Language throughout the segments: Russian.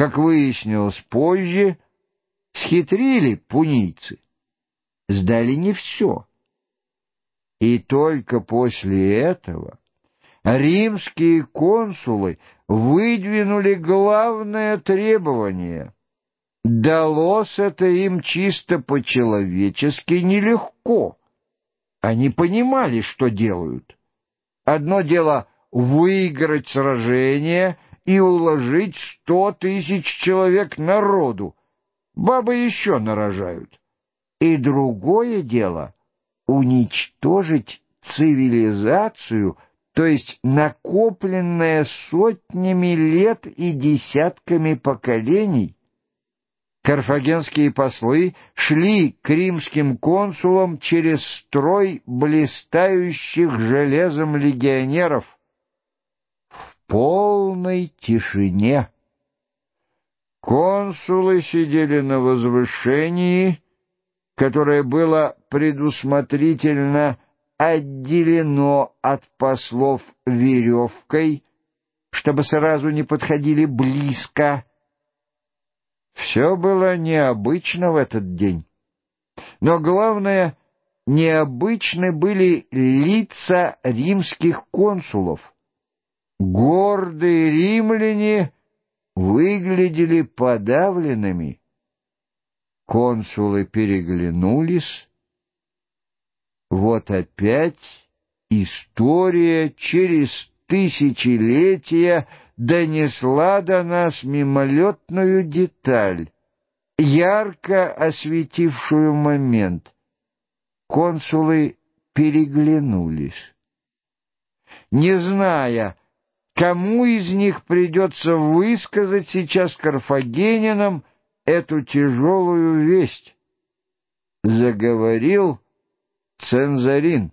Как выяснилось позже, схитрили пунийцы, сдали не все. И только после этого римские консулы выдвинули главное требование. Далось это им чисто по-человечески нелегко. Они понимали, что делают. Одно дело выиграть сражение и уложить сто тысяч человек народу. Бабы еще нарожают. И другое дело — уничтожить цивилизацию, то есть накопленное сотнями лет и десятками поколений. Карфагенские послы шли к римским консулам через строй блистающих железом легионеров полной тишине. Консулы сидели на возвышении, которое было предусмотрительно отделено от послов веревкой, чтобы сразу не подходили близко. Все было необычно в этот день. Но главное, необычны были лица римских консулов. Гордые римляне выглядели подавленными. Консулы переглянулись. Вот опять история через тысячелетия донесла до нас мимолетную деталь, ярко осветившую момент. Консулы переглянулись. Не зная, кому из них придется высказать сейчас карфагенинам эту тяжелую весть, заговорил Цензарин.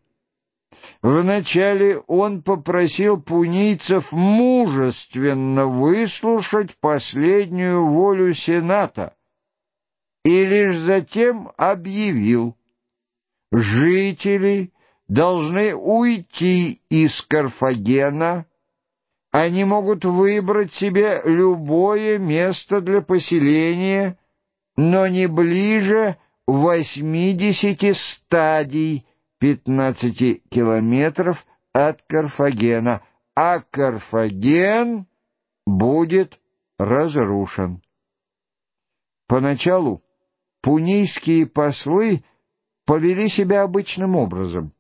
Вначале он попросил пунийцев мужественно выслушать последнюю волю Сената и лишь затем объявил, жители должны уйти из Карфагена, они могут выбрать себе любое место для поселения, но не ближе восьмидесяти стадий 15 километров от Карфагена, а Карфаген будет разрушен. Поначалу пунийские послы повели себя обычным образом.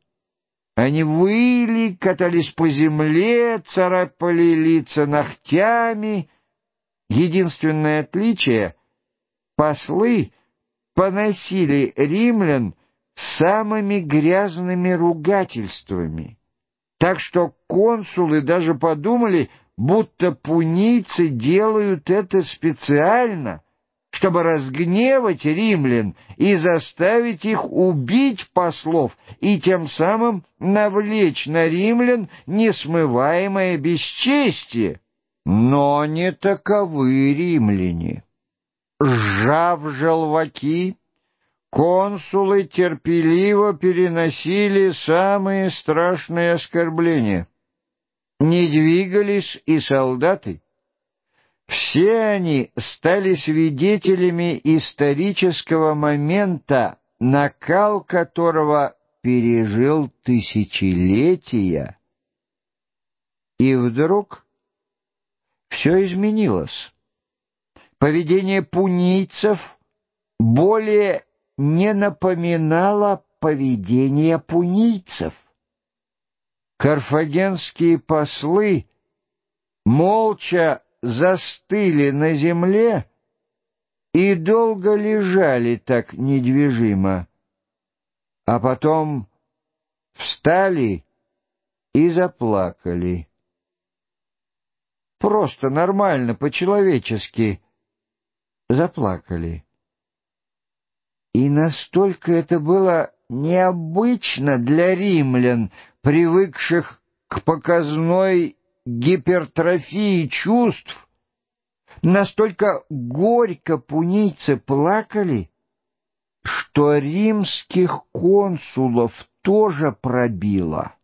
Они выли, катались по земле, царапали лица ногтями. Единственное отличие — послы поносили римлян самыми грязными ругательствами. Так что консулы даже подумали, будто пунийцы делают это специально, чтобы разгневать римлян и заставить их убить послов и тем самым навлечь на римлян несмываемое бесчестие. Но не таковы римляне. Сжав желваки, Консулы терпеливо переносили самые страшные оскорбления. Не двигались и солдаты. Все они стали свидетелями исторического момента, накал которого пережил тысячелетия. И вдруг все изменилось. Поведение пунийцев более не напоминало поведение пунийцев. Карфагенские послы молча застыли на земле и долго лежали так недвижимо, а потом встали и заплакали. Просто нормально, по-человечески заплакали. И настолько это было необычно для римлян, привыкших к показной гипертрофии чувств, настолько горько пунийцы плакали, что римских консулов тоже пробило.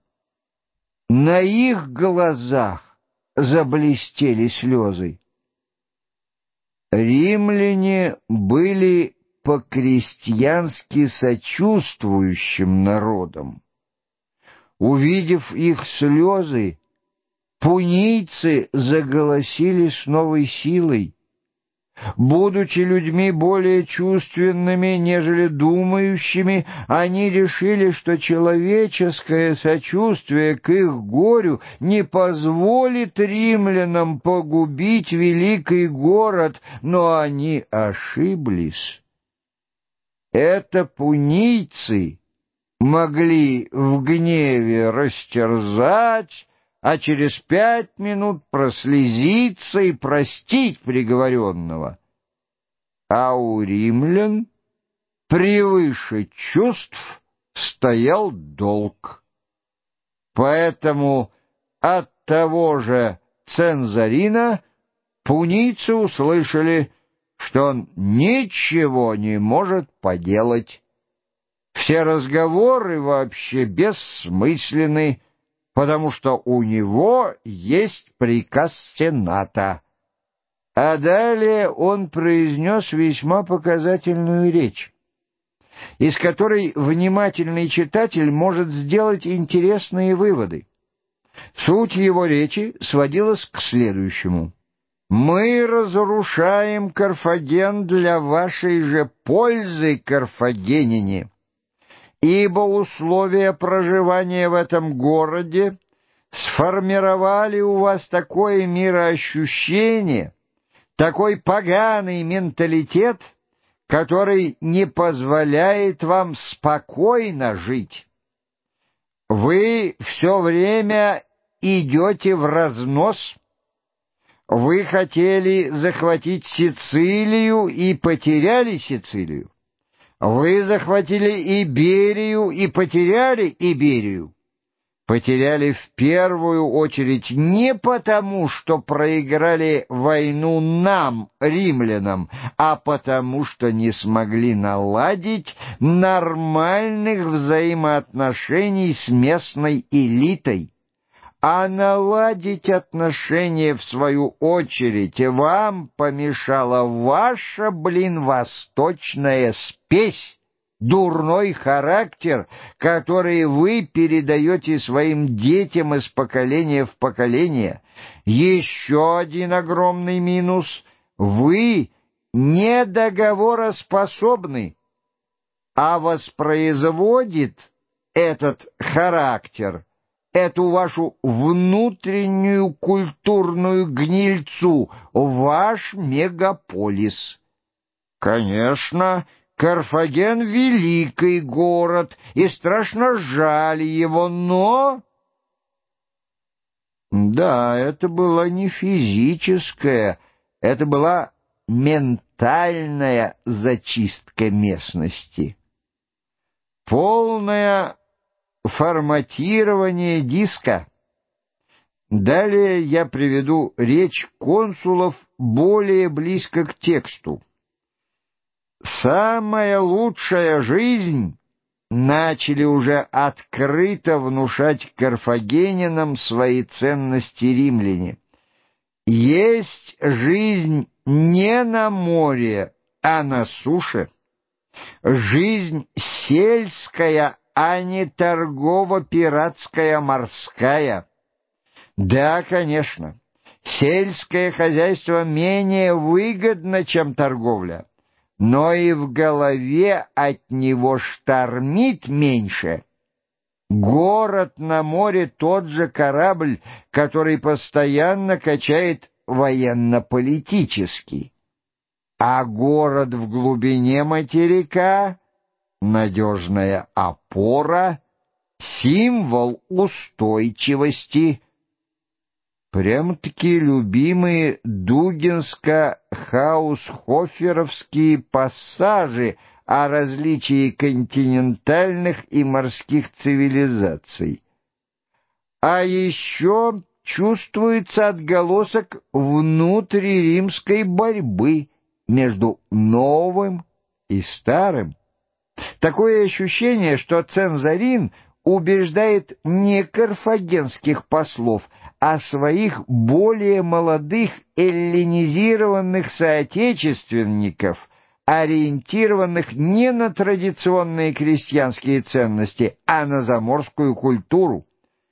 На их глазах заблестели слезы. Римляне были по-крестьянски сочувствующим народом. Увидев их слезы, пунийцы заголосили с новой силой. Будучи людьми более чувственными, нежели думающими, они решили, что человеческое сочувствие к их горю не позволит римлянам погубить великий город, но они ошиблись. Это пунийцы могли в гневе растерзать, а через пять минут прослезиться и простить приговоренного. А у римлян превыше чувств стоял долг. Поэтому от того же Цензарина пунийцы услышали, что он ничего не может поделать. Все разговоры вообще бессмысленны, потому что у него есть приказ Сената. А далее он произнес весьма показательную речь, из которой внимательный читатель может сделать интересные выводы. Суть его речи сводилась к следующему. «Мы разрушаем Карфаген для вашей же пользы, карфагенине» ибо условия проживания в этом городе сформировали у вас такое мироощущение, такой поганый менталитет, который не позволяет вам спокойно жить. Вы все время идете в разнос. Вы хотели захватить Сицилию и потеряли Сицилию. Вы захватили Иберию и потеряли Иберию. Потеряли в первую очередь не потому, что проиграли войну нам, римлянам, а потому, что не смогли наладить нормальных взаимоотношений с местной элитой а наладить отношения, в свою очередь, вам помешала ваша, блин, восточная спесь, дурной характер, который вы передаете своим детям из поколения в поколение. Еще один огромный минус — вы недоговороспособны, а воспроизводит этот характер — эту вашу внутреннюю культурную гнильцу, ваш мегаполис. Конечно, Карфаген — великий город, и страшно жаль его, но... Да, это была не физическая, это была ментальная зачистка местности. Полная форматирование диска. Далее я приведу речь консулов более близко к тексту. «Самая лучшая жизнь» начали уже открыто внушать карфагенинам свои ценности римляне. Есть жизнь не на море, а на суше. Жизнь сельская, а не торгово-пиратская морская. Да, конечно, сельское хозяйство менее выгодно, чем торговля, но и в голове от него штормит меньше. Город на море тот же корабль, который постоянно качает военно-политический. А город в глубине материка надежная опора, символ устойчивости. Прям-таки любимые дугинско-хаусхоферовские пассажи о различии континентальных и морских цивилизаций. А еще чувствуется отголосок внутриримской борьбы между новым и старым. Такое ощущение, что Цензарин убеждает не карфагенских послов, а своих более молодых эллинизированных соотечественников, ориентированных не на традиционные крестьянские ценности, а на заморскую культуру.